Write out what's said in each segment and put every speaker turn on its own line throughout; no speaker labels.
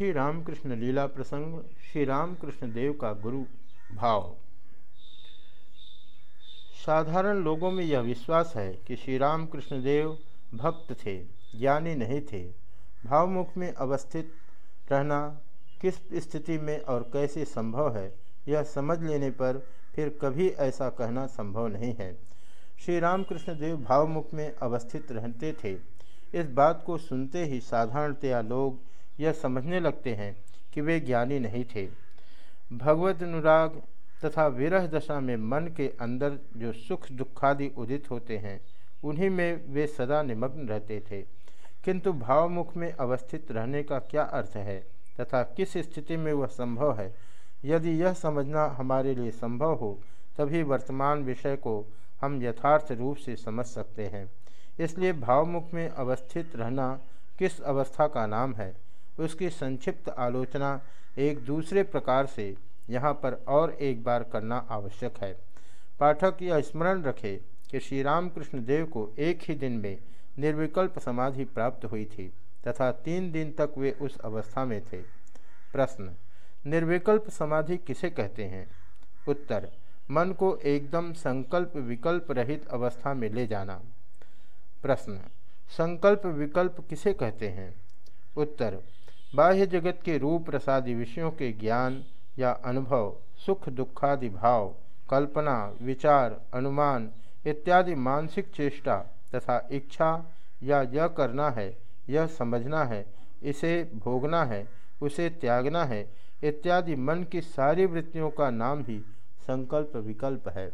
श्री रामकृष्ण लीला प्रसंग श्री रामकृष्ण देव का गुरु भाव। साधारण लोगों में यह विश्वास है कि श्री रामकृष्ण देव भक्त थे, ज्ञानी नहीं थे। भावमुख में अवस्थित रहना किस स्थिति में और कैसे संभव है, यह समझ लेने पर फिर कभी ऐसा कहना संभव नहीं है। श्री रामकृष्ण देव भावमुख में अवस्थित रहते थे। इस बात को सुनते ही साधारणतया लोग यह समझने लगते हैं कि वे ज्ञानी नहीं थे। भगवत अनुराग तथा विरह दशा में मन के अंदर जो सुख दुखादि उदित होते हैं, उन्हीं में वे सदा निमग्न रहते थे। किंतु भावमुख में अवस्थित रहने का क्या अर्थ है तथा किस स्थिति में वह संभव है? यदि यह समझना हमारे लिए संभव हो, तभी वर्तमान विषय को हम यथार्थ रूप से समझ सकते हैं। इसलिए भावमुख में अवस्थित रहना किस अवस्था का नाम है? उसकी संक्षिप्त आलोचना एक दूसरे प्रकार से यहाँ पर और एक बार करना आवश्यक है। पाठक यह स्मरण रखे कि श्री रामकृष्ण देव को एक ही दिन में निर्विकल्प समाधि प्राप्त हुई थी तथा तीन दिन तक वे उस अवस्था में थे। प्रश्न, निर्विकल्प समाधि किसे कहते हैं? उत्तर, मन को एकदम संकल्प विकल्प रहित अवस्था में ले जाना। प्रश्न, संकल्प विकल्प किसे कहते हैं? उत्तर बाह्य जगत के रूप प्रसादी विषयों के ज्ञान या अनुभव, सुख दुखादि भाव, कल्पना, विचार, अनुमान इत्यादि मानसिक चेष्टा तथा इच्छा या यह करना है, यह समझना है, इसे भोगना है, उसे त्यागना है इत्यादि मन की सारी वृत्तियों का नाम ही संकल्प विकल्प है।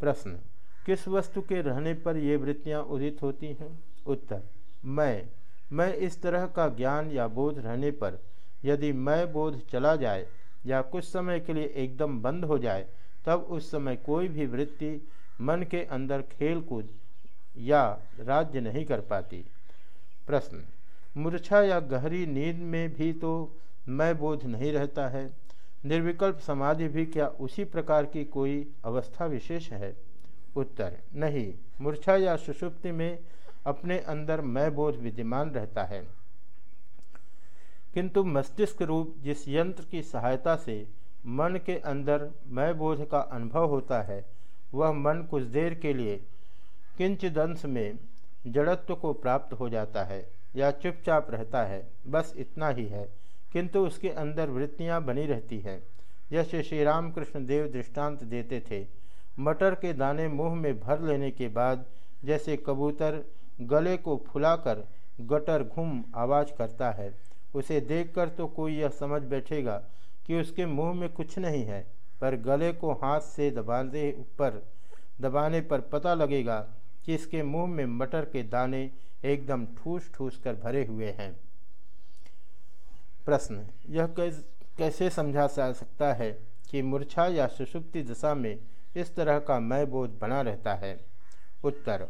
प्रश्न, किस वस्तु के रहने पर ये वृत्तियाँ उदित होती हैं? उत्तर, मैं मैं इस तरह का ज्ञान या बोध रहने पर यदि मैं बोध चला जाए या कुछ समय के लिए एकदम बंद हो जाए, तब उस समय कोई भी वृत्ति मन के अंदर खेल कूद या राज्य नहीं कर पाती। प्रश्न, मूर्छा या गहरी नींद में भी तो मैं बोध नहीं रहता है? निर्विकल्प समाधि भी क्या उसी प्रकार की कोई अवस्था विशेष है? उत्तर, नहीं। मूर्छा या सुषुप्ति में अपने अंदर मैं बोध विद्यमान रहता है। किंतु मस्तिष्क रूप जिस यंत्र की सहायता से मन के अंदर मैं बोध का अनुभव होता है, वह मन कुछ देर के लिए किंचदंश में जड़त्व को प्राप्त हो जाता है या चुपचाप रहता है, बस इतना ही है। किंतु उसके अंदर वृत्तियाँ बनी रहती हैं। जैसे श्री रामकृष्ण देव दृष्टांत देते थे। मटर के दाने मुँह में भर लेने के बाद जैसे कबूतर गले को फुलाकर गटर घूम आवाज़ करता है। उसे देखकर तो कोई यह समझ बैठेगा कि उसके मुँह में कुछ नहीं है, पर गले को हाथ से दबाने ऊपर दबाने पर पता लगेगा कि इसके मुँह में मटर के दाने एकदम ठूस ठूस कर भरे हुए हैं। प्रश्न, यह कैसे समझा जा सकता है कि मूर्छा या सुषुप्ति दशा में इस तरह का मैं बोध बना रहता है? उत्तर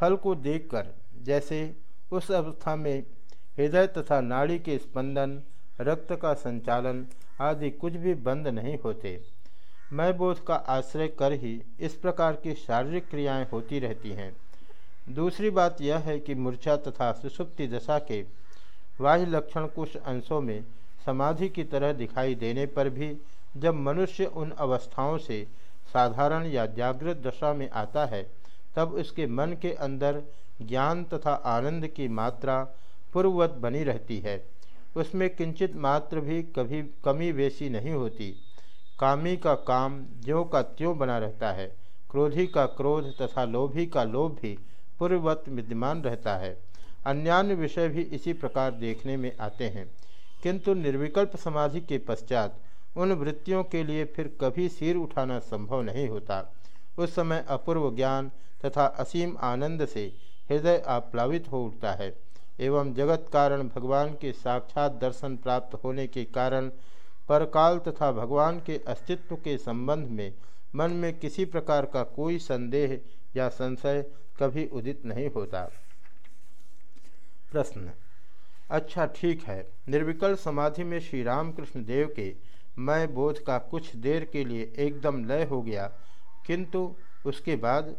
फल को देखकर, जैसे उस अवस्था में हृदय तथा नाड़ी के स्पंदन, रक्त का संचालन आदि कुछ भी बंद नहीं होते। मैं बोध का आश्रय कर ही इस प्रकार की शारीरिक क्रियाएँ होती रहती हैं। दूसरी बात यह है कि मूर्छा तथा सुसुप्ति दशा के बाह्य लक्षण कुछ अंशों में समाधि की तरह दिखाई देने पर भी जब मनुष्य उन अवस्थाओं से साधारण या जागृत दशा में आता है तब उसके मन के अंदर ज्ञान तथा आनंद की मात्रा पूर्ववत बनी रहती है। उसमें किंचित मात्र भी कभी कमी बेसी नहीं होती। कामी का काम ज्यों का त्यों बना रहता है। क्रोधी का क्रोध तथा लोभी का लोभ भी पूर्ववत विद्यमान रहता है। अन्यान्य विषय भी इसी प्रकार देखने में आते हैं। किंतु निर्विकल्प समाधि के पश्चात उन वृत्तियों के लिए फिर कभी सिर उठाना संभव नहीं होता। उस समय अपूर्व ज्ञान तथा असीम आनंद से हृदय आप्लावित हो उठता है। एवं जगत कारण भगवान के साक्षात दर्शन प्राप्त होने के कारण परकाल तथा भगवान के अस्तित्व के संबंध में मन में किसी प्रकार का कोई संदेह या संशय कभी उदित नहीं होता। प्रश्न। अच्छा ठीक है। निर्विकल समाधि में श्री रामकृष्ण देव के मैं बोध का कुछ देर के लिए एकदम लय हो गया, किंतु उसके बाद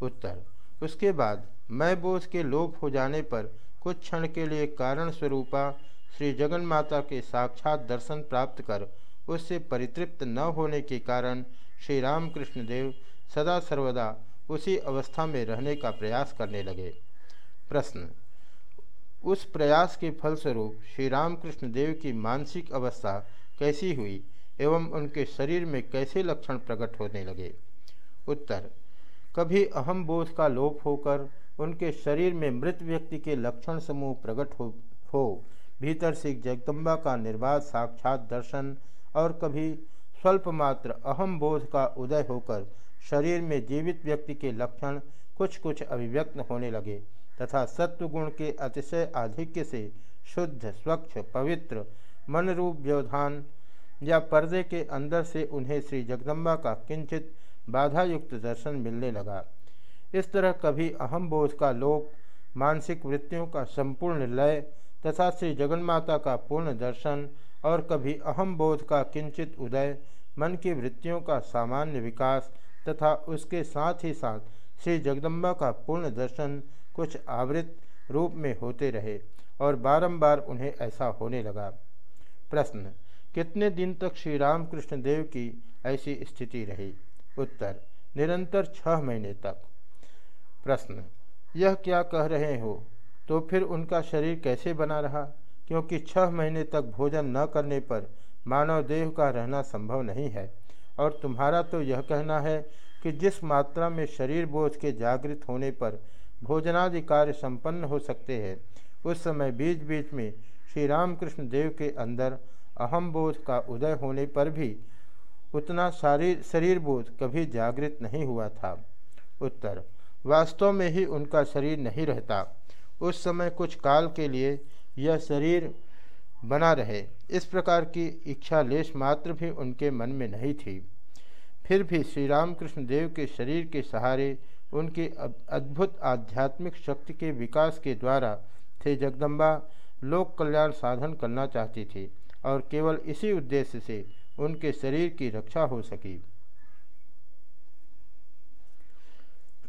उत्तर, उसके बाद मैं बोध के लोप हो जाने पर कुछ क्षण के लिए कारण स्वरूपा श्री जगन माता के साक्षात दर्शन प्राप्त कर उससे परितृप्त न होने के कारण श्री रामकृष्ण देव सदा सर्वदा उसी अवस्था में रहने का प्रयास करने लगे। प्रश्न, उस प्रयास के फलस्वरूप श्री रामकृष्ण देव की मानसिक अवस्था कैसी हुई एवं उनके शरीर में कैसे लक्षण प्रकट होने लगे? उत्तर कभी अहम बोध का लोप होकर उनके शरीर में मृत व्यक्ति के लक्षण समूह प्रकट हो हो। भीतर से जगदम्बा का निर्वाध साक्षात दर्शन और कभी स्वल्प मात्र अहम बोध का उदय होकर शरीर में जीवित व्यक्ति के लक्षण कुछ कुछ अभिव्यक्त होने लगे तथा सत्वगुण के अतिशय आधिक्य से शुद्ध, स्वच्छ, पवित्र मन रूप व्यवधान या पर्दे के अंदर से उन्हें श्री जगदम्बा का किंचित बाधा युक्त दर्शन मिलने लगा। इस तरह कभी अहम बोध का लोप मानसिक वृत्तियों का संपूर्ण लय तथा श्री जगन्माता का पूर्ण दर्शन और कभी अहम बोध का किंचित उदय, मन की वृत्तियों का सामान्य विकास तथा उसके साथ ही साथ श्री जगदम्बा का पूर्ण दर्शन कुछ आवृत रूप में होते रहे और बारंबार उन्हें ऐसा होने लगा। प्रश्न, कितने दिन तक श्री रामकृष्ण देव की ऐसी स्थिति रही? उत्तर, निरंतर छह महीने तक। प्रश्न, यह क्या कह रहे हो? तो फिर उनका शरीर कैसे बना रहा? क्योंकि छह महीने तक भोजन न करने पर मानव देह का रहना संभव नहीं है। और तुम्हारा तो यह कहना है कि जिस मात्रा में शरीर बोझ के जागृत होने पर भोजनादि कार्य संपन्न हो सकते हैं, उस समय बीच बीच में श्री रामकृष्ण देव के अंदर अहम बोध का उदय होने पर भी उतना शारीर शरीर बोध कभी जागृत नहीं हुआ था। उत्तर, वास्तव में ही उनका शरीर नहीं रहता। उस समय कुछ काल के लिए यह शरीर बना रहे। इस प्रकार की इच्छा लेश मात्र भी उनके मन में नहीं थी। फिर भी श्री रामकृष्ण देव के शरीर के सहारे उनकी अद्भुत आध्यात्मिक शक्ति के विकास के द्वारा थे जगदम्बा लोक कल्याण साधन करना चाहती थी और केवल इसी उद्देश्य से उनके शरीर की रक्षा हो सकी।